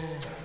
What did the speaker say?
Yeah.